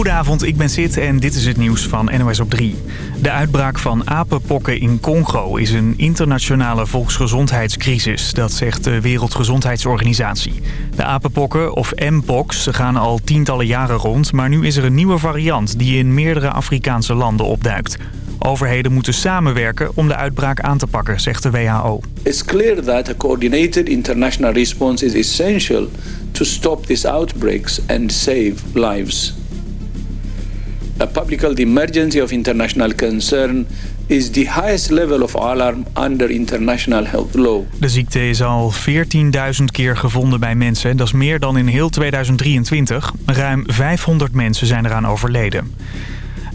Goedenavond, ik ben Sid en dit is het nieuws van NOS op 3. De uitbraak van apenpokken in Congo is een internationale volksgezondheidscrisis. Dat zegt de Wereldgezondheidsorganisatie. De apenpokken, of M-pox, gaan al tientallen jaren rond... maar nu is er een nieuwe variant die in meerdere Afrikaanse landen opduikt. Overheden moeten samenwerken om de uitbraak aan te pakken, zegt de WHO. It's clear that a coordinated international response is essential to stop these outbreaks and save lives. A public health emergency of international concern is the highest level of alarm under international health law. De ziekte is al 14.000 keer gevonden bij mensen. Dat is meer dan in heel 2023. Ruim 500 mensen zijn eraan overleden.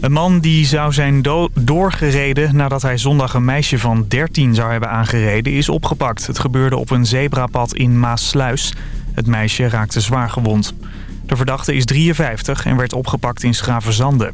Een man die zou zijn doorgereden nadat hij zondag een meisje van 13 zou hebben aangereden is opgepakt. Het gebeurde op een zebrapad in Maassluis. Het meisje raakte zwaar gewond. De verdachte is 53 en werd opgepakt in Schravenzande.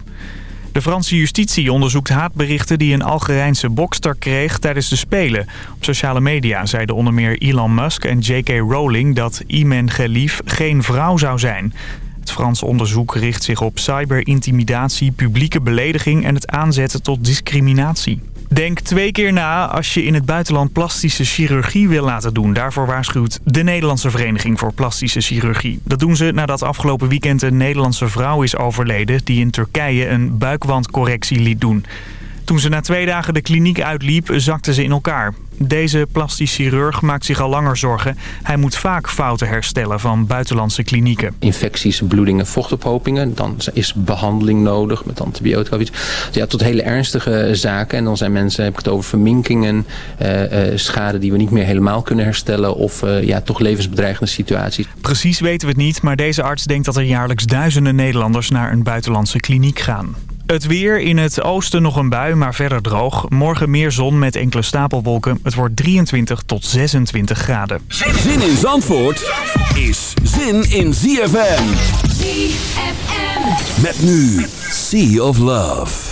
De Franse justitie onderzoekt haatberichten die een Algerijnse bokster kreeg tijdens de Spelen. Op sociale media zeiden onder meer Elon Musk en J.K. Rowling dat Imen Gelief geen vrouw zou zijn. Het Franse onderzoek richt zich op cyberintimidatie, publieke belediging en het aanzetten tot discriminatie. Denk twee keer na als je in het buitenland plastische chirurgie wil laten doen. Daarvoor waarschuwt de Nederlandse Vereniging voor Plastische Chirurgie. Dat doen ze nadat afgelopen weekend een Nederlandse vrouw is overleden... die in Turkije een buikwandcorrectie liet doen. Toen ze na twee dagen de kliniek uitliep, zakte ze in elkaar. Deze plastisch chirurg maakt zich al langer zorgen. Hij moet vaak fouten herstellen van buitenlandse klinieken. Infecties, bloedingen, vochtophopingen. Dan is behandeling nodig met antibiotica. Of iets. Ja, tot hele ernstige zaken. En dan zijn mensen, heb ik het over verminkingen, eh, eh, schade die we niet meer helemaal kunnen herstellen. Of eh, ja, toch levensbedreigende situaties. Precies weten we het niet, maar deze arts denkt dat er jaarlijks duizenden Nederlanders naar een buitenlandse kliniek gaan. Het weer in het oosten nog een bui, maar verder droog. Morgen meer zon met enkele stapelwolken. Het wordt 23 tot 26 graden. Zin in Zandvoort is zin in ZFM. ZFM. Met nu Sea of Love.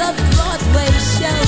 of Broadway show.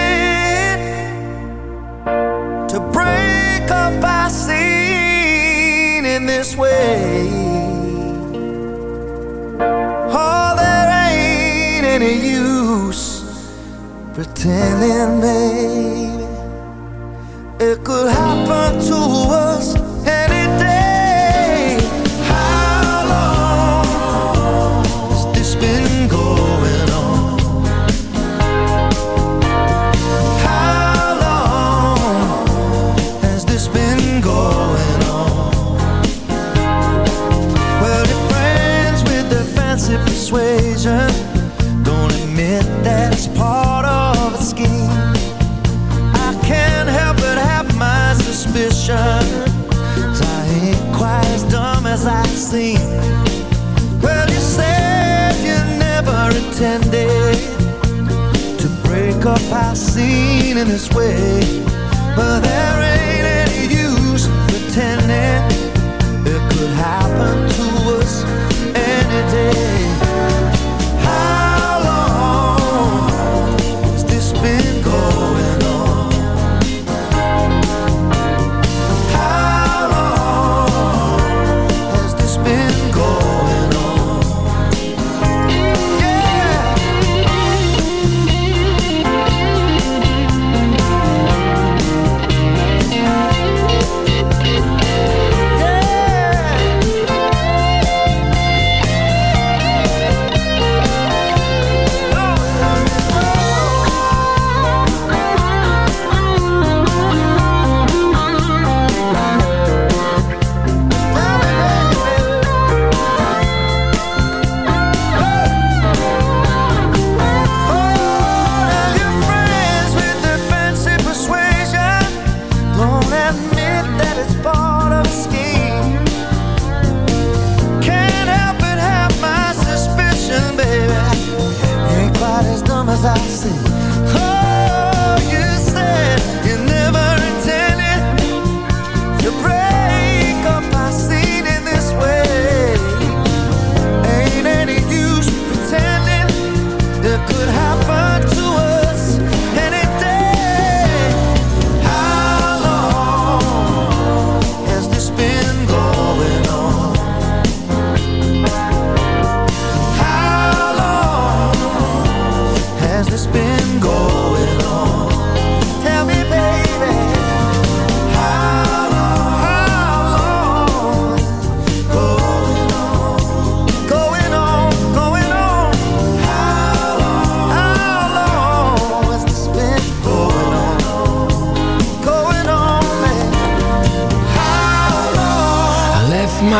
this way. Oh, there ain't any use pretending, baby. It could happen to us seen. Well, you said you never intended to break up our scene in this way, but there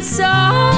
it's all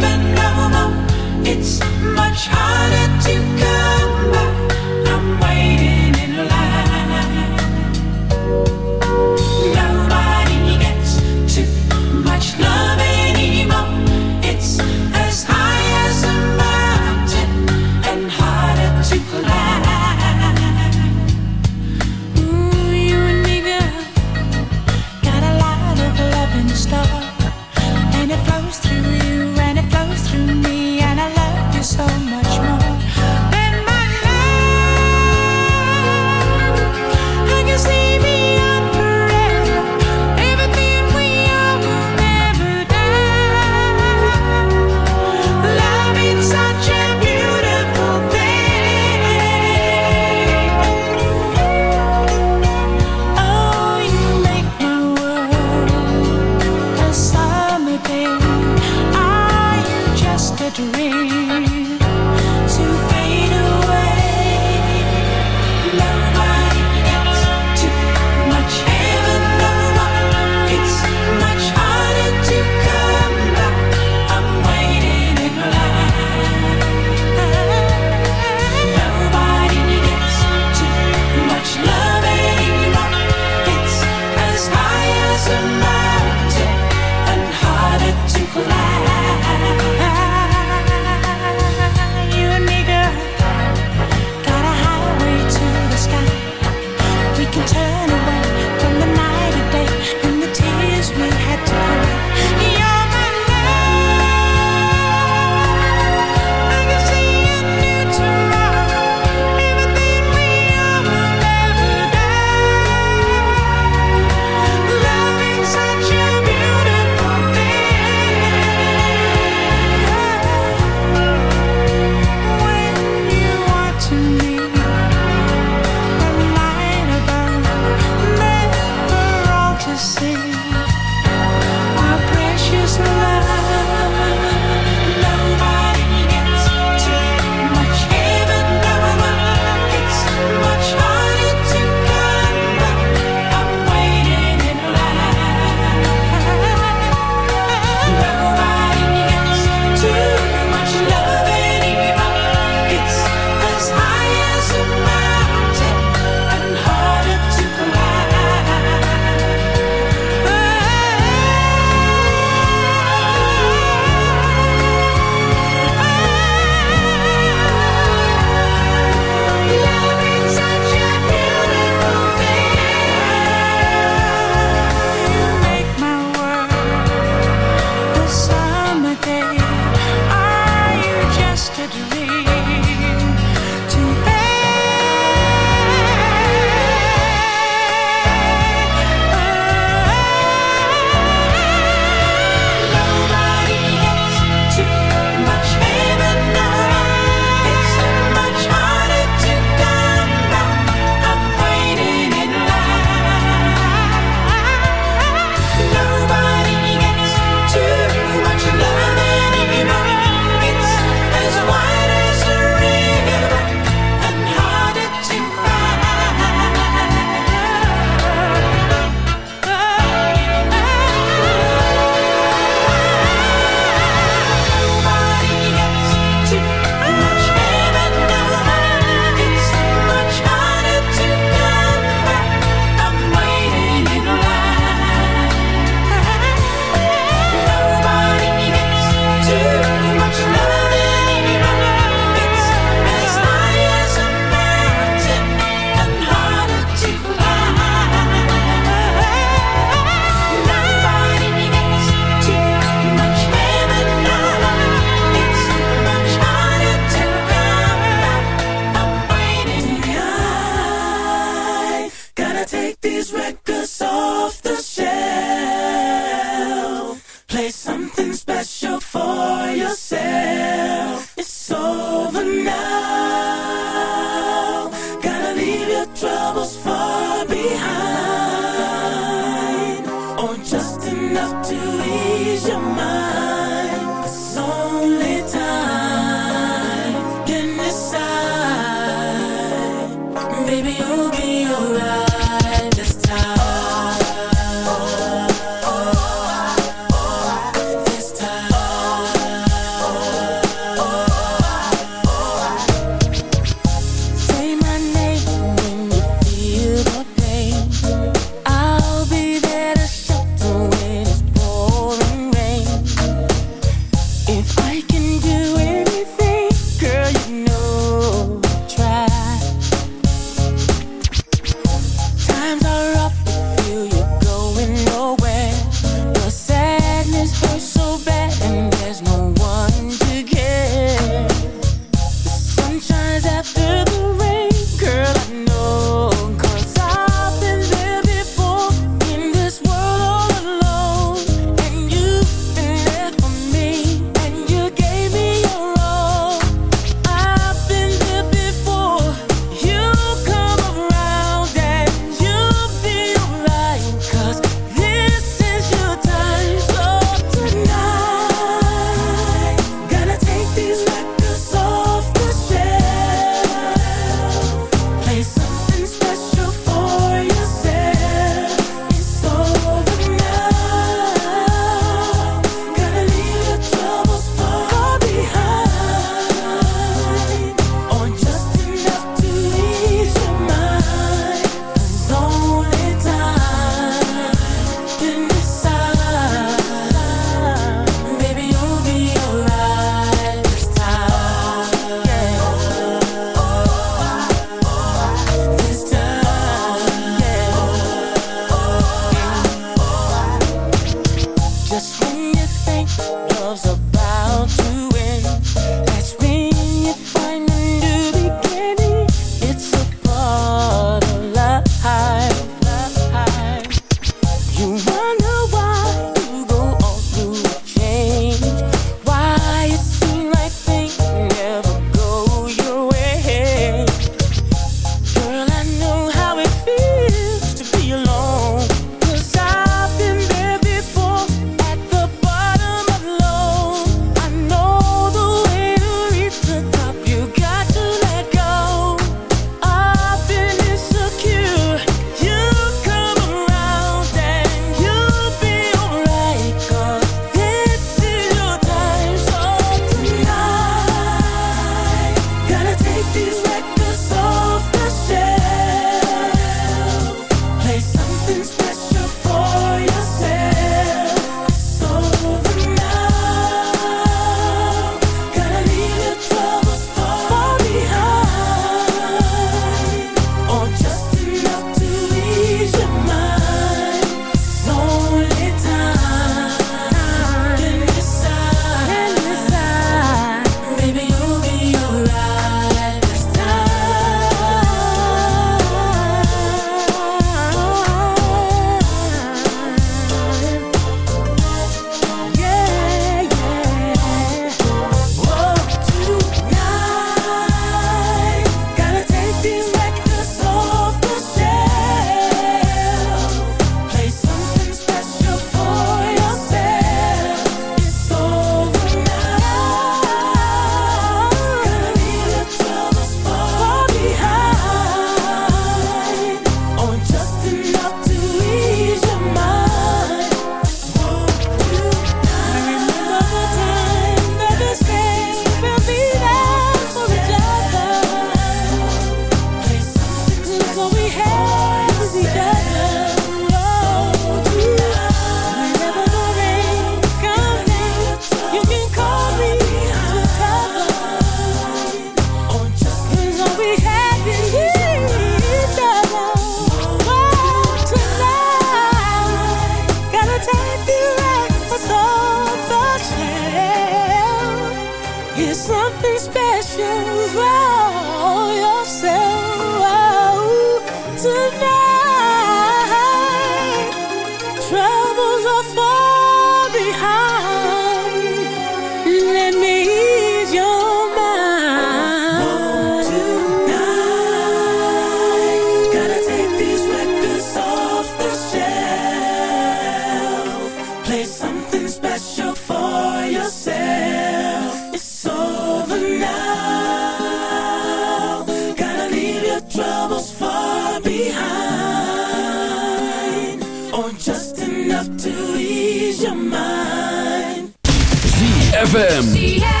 your mind. ZFM.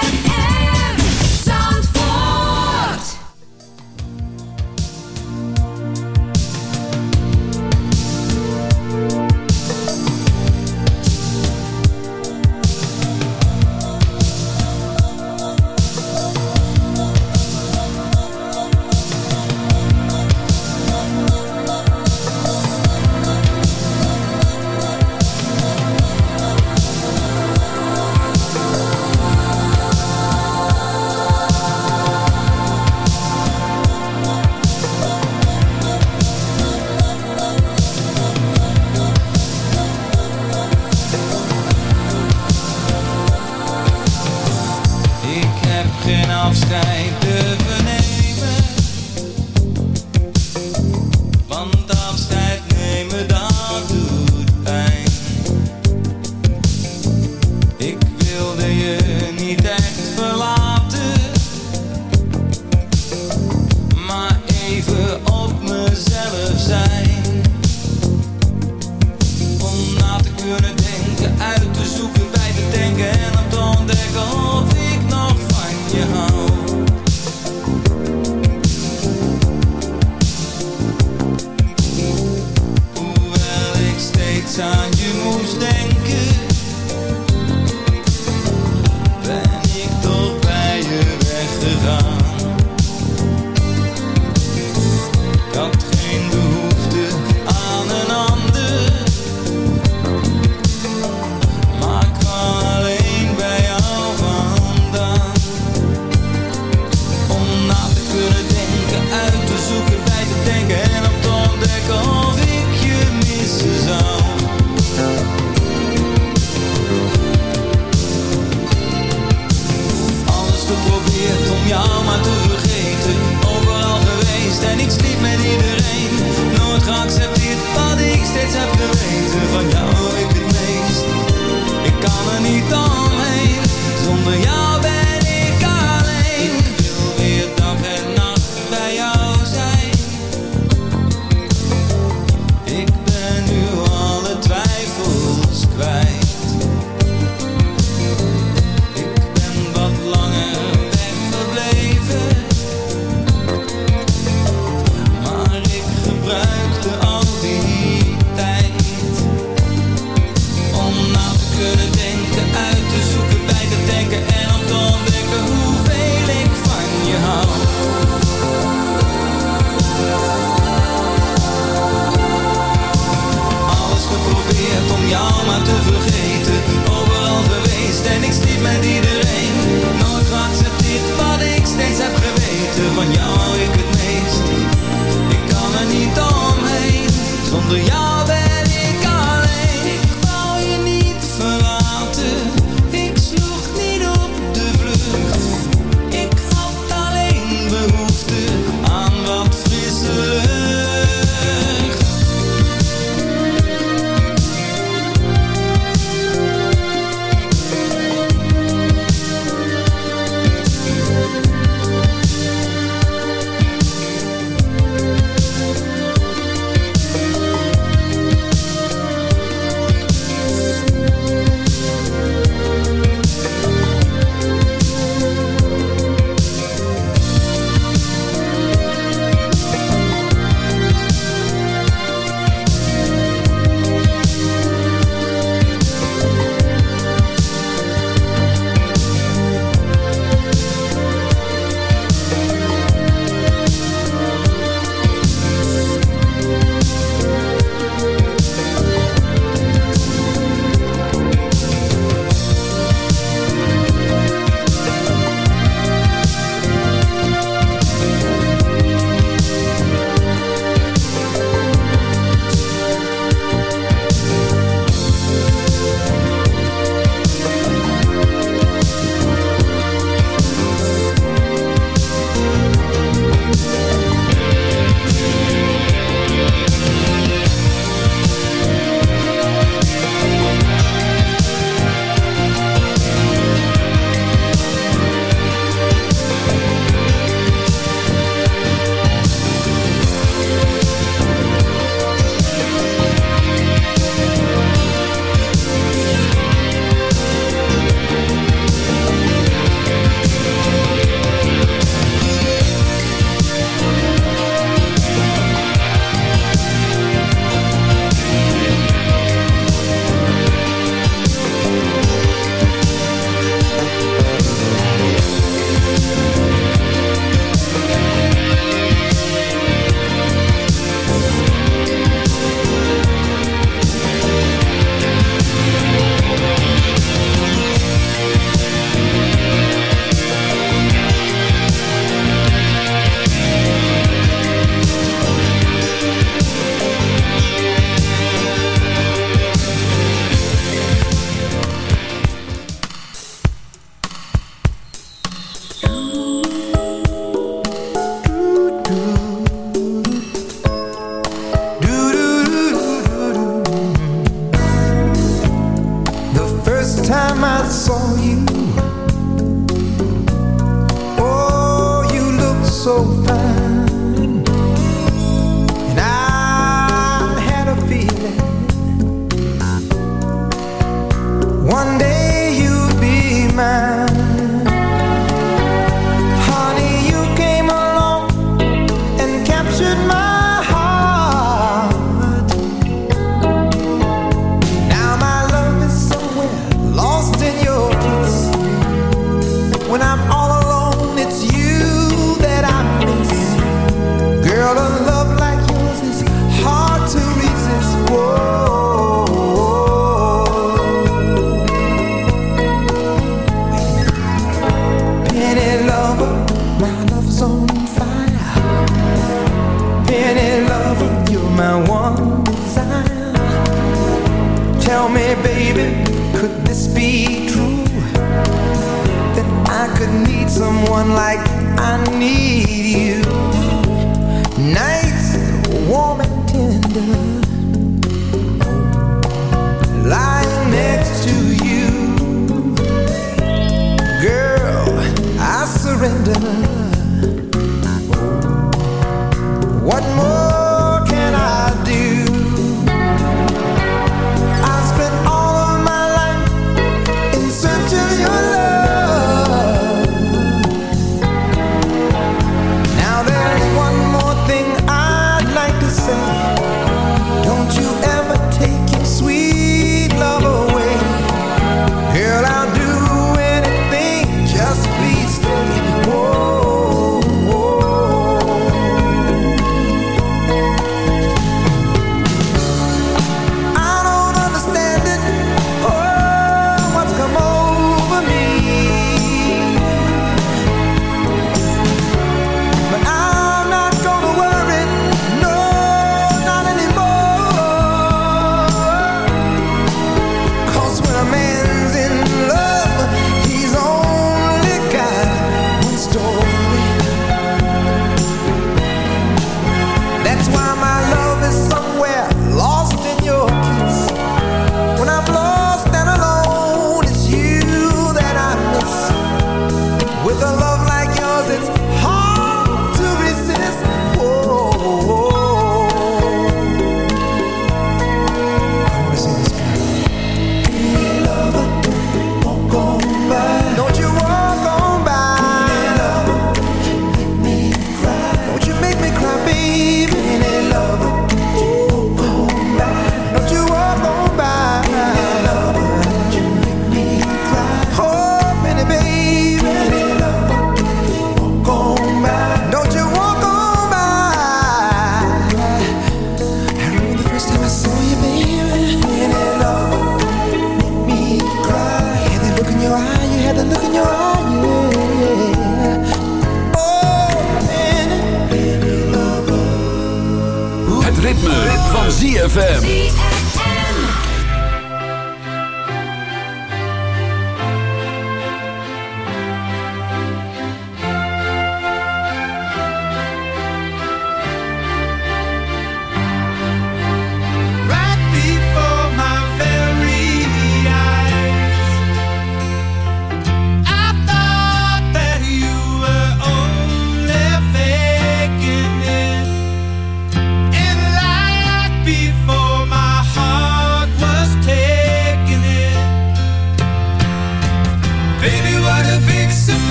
ZFM.